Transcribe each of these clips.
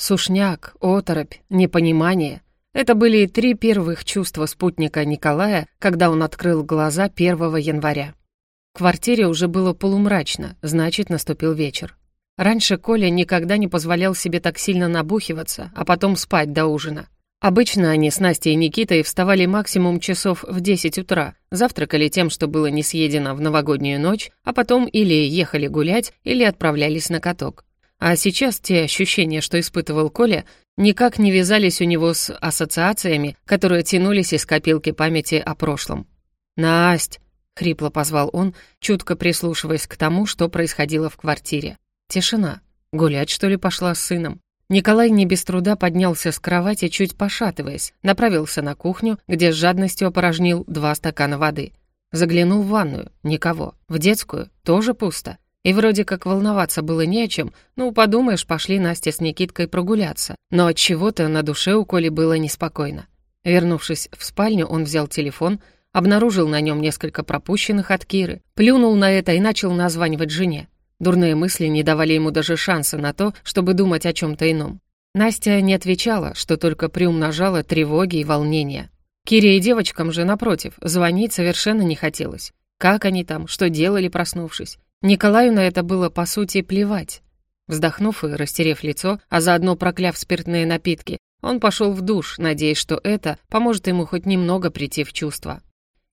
Сушняк, оторопь, непонимание — это были три первых чувства спутника Николая, когда он открыл глаза 1 января. В квартире уже было полумрачно, значит, наступил вечер. Раньше Коля никогда не позволял себе так сильно набухиваться, а потом спать до ужина. Обычно они с Настей и Никитой вставали максимум часов в 10 утра, завтракали тем, что было не съедено в новогоднюю ночь, а потом или ехали гулять, или отправлялись на каток. А сейчас те ощущения, что испытывал Коля, никак не вязались у него с ассоциациями, которые тянулись из копилки памяти о прошлом. «Насть!» — хрипло позвал он, чутко прислушиваясь к тому, что происходило в квартире. Тишина. Гулять, что ли, пошла с сыном? Николай не без труда поднялся с кровати, чуть пошатываясь, направился на кухню, где с жадностью опорожнил два стакана воды. Заглянул в ванную. Никого. В детскую. Тоже пусто. И вроде как волноваться было не о чем, ну, подумаешь, пошли Настя с Никиткой прогуляться. Но от чего то на душе у Коли было неспокойно. Вернувшись в спальню, он взял телефон, обнаружил на нем несколько пропущенных от Киры, плюнул на это и начал названивать жене. Дурные мысли не давали ему даже шанса на то, чтобы думать о чем то ином. Настя не отвечала, что только приумножала тревоги и волнения. Кире и девочкам же, напротив, звонить совершенно не хотелось. Как они там, что делали, проснувшись? Николаю на это было, по сути, плевать. Вздохнув и растерев лицо, а заодно прокляв спиртные напитки, он пошел в душ, надеясь, что это поможет ему хоть немного прийти в чувство.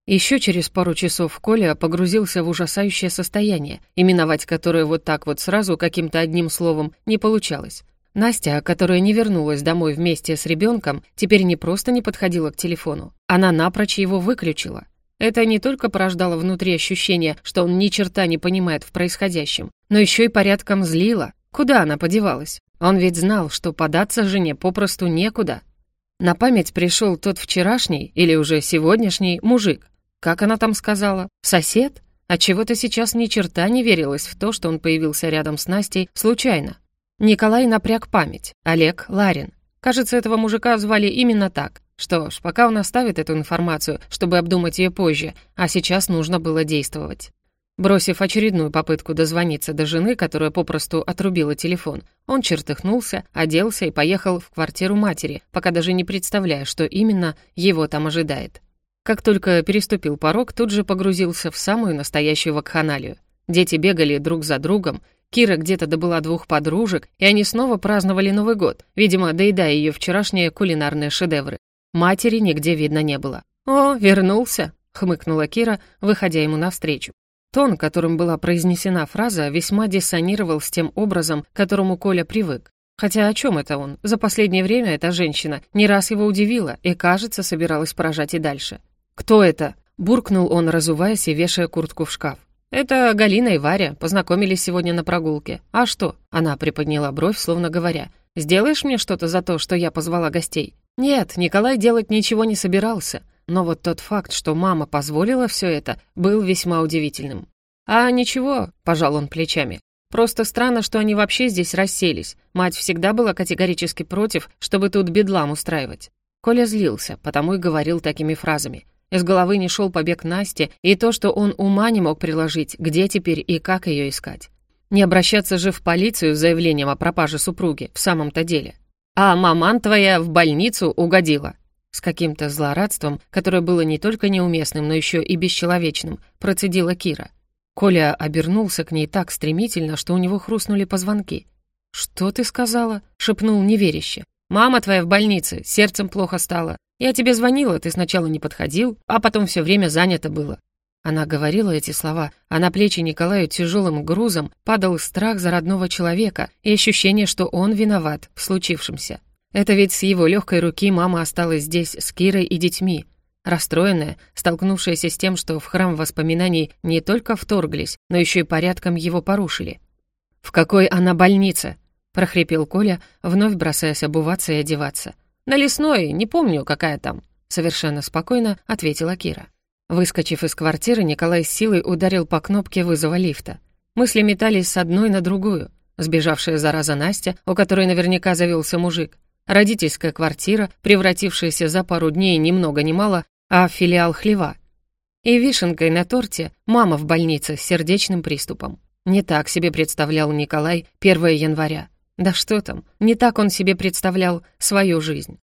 Еще через пару часов Коля погрузился в ужасающее состояние, именовать которое вот так вот сразу каким-то одним словом не получалось. Настя, которая не вернулась домой вместе с ребенком, теперь не просто не подходила к телефону, она напрочь его выключила. Это не только порождало внутри ощущение, что он ни черта не понимает в происходящем, но еще и порядком злило. Куда она подевалась? Он ведь знал, что податься жене попросту некуда. На память пришел тот вчерашний или уже сегодняшний мужик. Как она там сказала? Сосед? А чего-то сейчас ни черта не верилось в то, что он появился рядом с Настей случайно. Николай напряг память. Олег Ларин. Кажется, этого мужика звали именно так. Что ж, пока он оставит эту информацию, чтобы обдумать ее позже, а сейчас нужно было действовать. Бросив очередную попытку дозвониться до жены, которая попросту отрубила телефон, он чертыхнулся, оделся и поехал в квартиру матери, пока даже не представляя, что именно его там ожидает. Как только переступил порог, тут же погрузился в самую настоящую вакханалию. Дети бегали друг за другом, Кира где-то добыла двух подружек, и они снова праздновали Новый год, видимо, доедая ее вчерашние кулинарные шедевры. Матери нигде видно не было. «О, вернулся!» — хмыкнула Кира, выходя ему навстречу. Тон, которым была произнесена фраза, весьма диссонировал с тем образом, к которому Коля привык. Хотя о чем это он? За последнее время эта женщина не раз его удивила и, кажется, собиралась поражать и дальше. «Кто это?» — буркнул он, разуваясь и вешая куртку в шкаф. «Это Галина и Варя, познакомились сегодня на прогулке. А что?» — она приподняла бровь, словно говоря. «Сделаешь мне что-то за то, что я позвала гостей?» Нет, Николай делать ничего не собирался, но вот тот факт, что мама позволила все это, был весьма удивительным. «А ничего», — пожал он плечами. «Просто странно, что они вообще здесь расселись. Мать всегда была категорически против, чтобы тут бедлам устраивать». Коля злился, потому и говорил такими фразами. Из головы не шел побег Насти и то, что он ума не мог приложить, где теперь и как ее искать. Не обращаться же в полицию с заявлением о пропаже супруги в самом-то деле. А маман твоя в больницу угодила». С каким-то злорадством, которое было не только неуместным, но еще и бесчеловечным, процедила Кира. Коля обернулся к ней так стремительно, что у него хрустнули позвонки. «Что ты сказала?» — шепнул неверяще. «Мама твоя в больнице, сердцем плохо стало. Я тебе звонила, ты сначала не подходил, а потом все время занято было. Она говорила эти слова, а на плечи Николаю тяжелым грузом падал страх за родного человека и ощущение, что он виноват в случившемся. Это ведь с его легкой руки мама осталась здесь с Кирой и детьми. Расстроенная, столкнувшаяся с тем, что в храм воспоминаний не только вторглись, но еще и порядком его порушили. «В какой она больнице?» — прохрипел Коля, вновь бросаясь обуваться и одеваться. «На лесной, не помню, какая там», — совершенно спокойно ответила Кира. Выскочив из квартиры, Николай с силой ударил по кнопке вызова лифта. Мысли метались с одной на другую. Сбежавшая зараза Настя, у которой наверняка завелся мужик. Родительская квартира, превратившаяся за пару дней ни много ни мало, а в филиал хлева. И вишенкой на торте мама в больнице с сердечным приступом. Не так себе представлял Николай 1 января. Да что там, не так он себе представлял свою жизнь.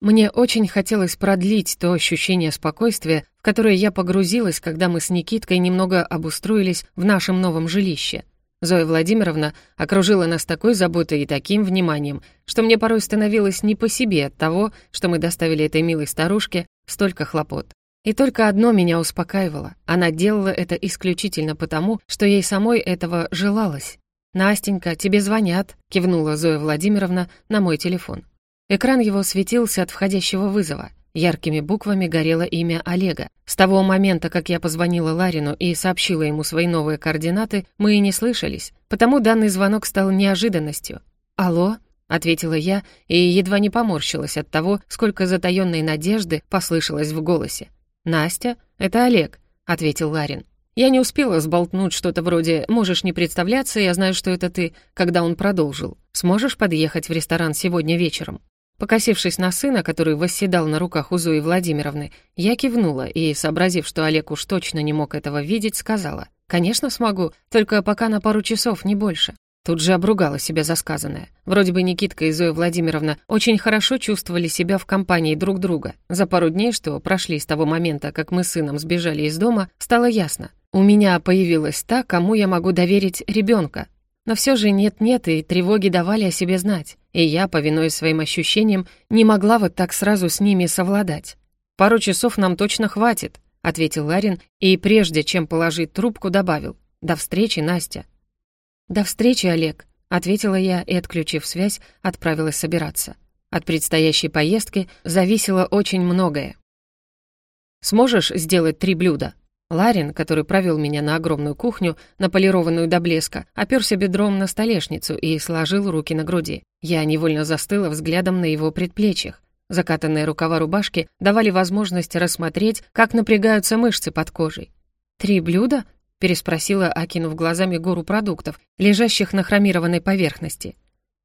Мне очень хотелось продлить то ощущение спокойствия, в которое я погрузилась, когда мы с Никиткой немного обустроились в нашем новом жилище. Зоя Владимировна окружила нас такой заботой и таким вниманием, что мне порой становилось не по себе от того, что мы доставили этой милой старушке столько хлопот. И только одно меня успокаивало. Она делала это исключительно потому, что ей самой этого желалось. «Настенька, тебе звонят», — кивнула Зоя Владимировна на мой телефон. Экран его светился от входящего вызова. Яркими буквами горело имя Олега. С того момента, как я позвонила Ларину и сообщила ему свои новые координаты, мы и не слышались, потому данный звонок стал неожиданностью. «Алло?» — ответила я и едва не поморщилась от того, сколько затаённой надежды послышалось в голосе. «Настя, это Олег», — ответил Ларин. Я не успела сболтнуть что-то вроде «можешь не представляться, я знаю, что это ты», когда он продолжил. «Сможешь подъехать в ресторан сегодня вечером?» Покосившись на сына, который восседал на руках у Зои Владимировны, я кивнула и, сообразив, что Олег уж точно не мог этого видеть, сказала, «Конечно смогу, только пока на пару часов, не больше». Тут же обругала себя за сказанное. Вроде бы Никитка и Зоя Владимировна очень хорошо чувствовали себя в компании друг друга. За пару дней, что прошли с того момента, как мы с сыном сбежали из дома, стало ясно. У меня появилась та, кому я могу доверить ребенка, но все же нет-нет, и тревоги давали о себе знать, и я, повинуясь своим ощущениям, не могла вот так сразу с ними совладать. «Пару часов нам точно хватит», — ответил Ларин, и прежде чем положить трубку, добавил. «До встречи, Настя». «До встречи, Олег», — ответила я и, отключив связь, отправилась собираться. От предстоящей поездки зависело очень многое. «Сможешь сделать три блюда?» Ларин, который провел меня на огромную кухню, наполированную до блеска, оперся бедром на столешницу и сложил руки на груди. Я невольно застыла взглядом на его предплечьях. Закатанные рукава рубашки давали возможность рассмотреть, как напрягаются мышцы под кожей. «Три блюда?» — переспросила, окинув глазами гору продуктов, лежащих на хромированной поверхности.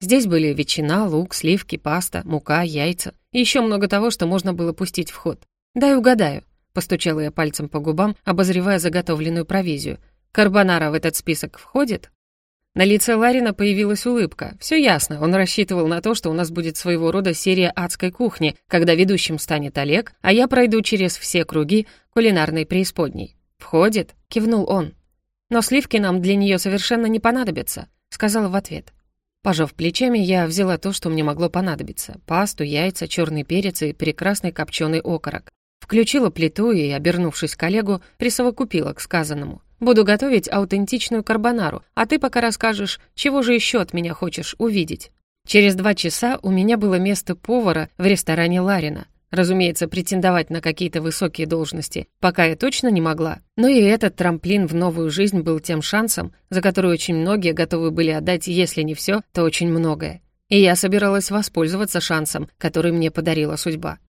Здесь были ветчина, лук, сливки, паста, мука, яйца и еще много того, что можно было пустить в ход. Дай угадаю, Постучала я пальцем по губам, обозревая заготовленную провизию. «Карбонара в этот список входит?» На лице Ларина появилась улыбка. Все ясно, он рассчитывал на то, что у нас будет своего рода серия адской кухни, когда ведущим станет Олег, а я пройду через все круги кулинарной преисподней. «Входит?» — кивнул он. «Но сливки нам для нее совершенно не понадобятся», — сказала в ответ. Пожав плечами, я взяла то, что мне могло понадобиться. Пасту, яйца, черный перец и прекрасный копченый окорок. Включила плиту и, обернувшись к коллегу, присовокупила к сказанному. «Буду готовить аутентичную карбонару, а ты пока расскажешь, чего же еще от меня хочешь увидеть». Через два часа у меня было место повара в ресторане Ларина. Разумеется, претендовать на какие-то высокие должности пока я точно не могла, но и этот трамплин в новую жизнь был тем шансом, за который очень многие готовы были отдать, если не все, то очень многое. И я собиралась воспользоваться шансом, который мне подарила судьба.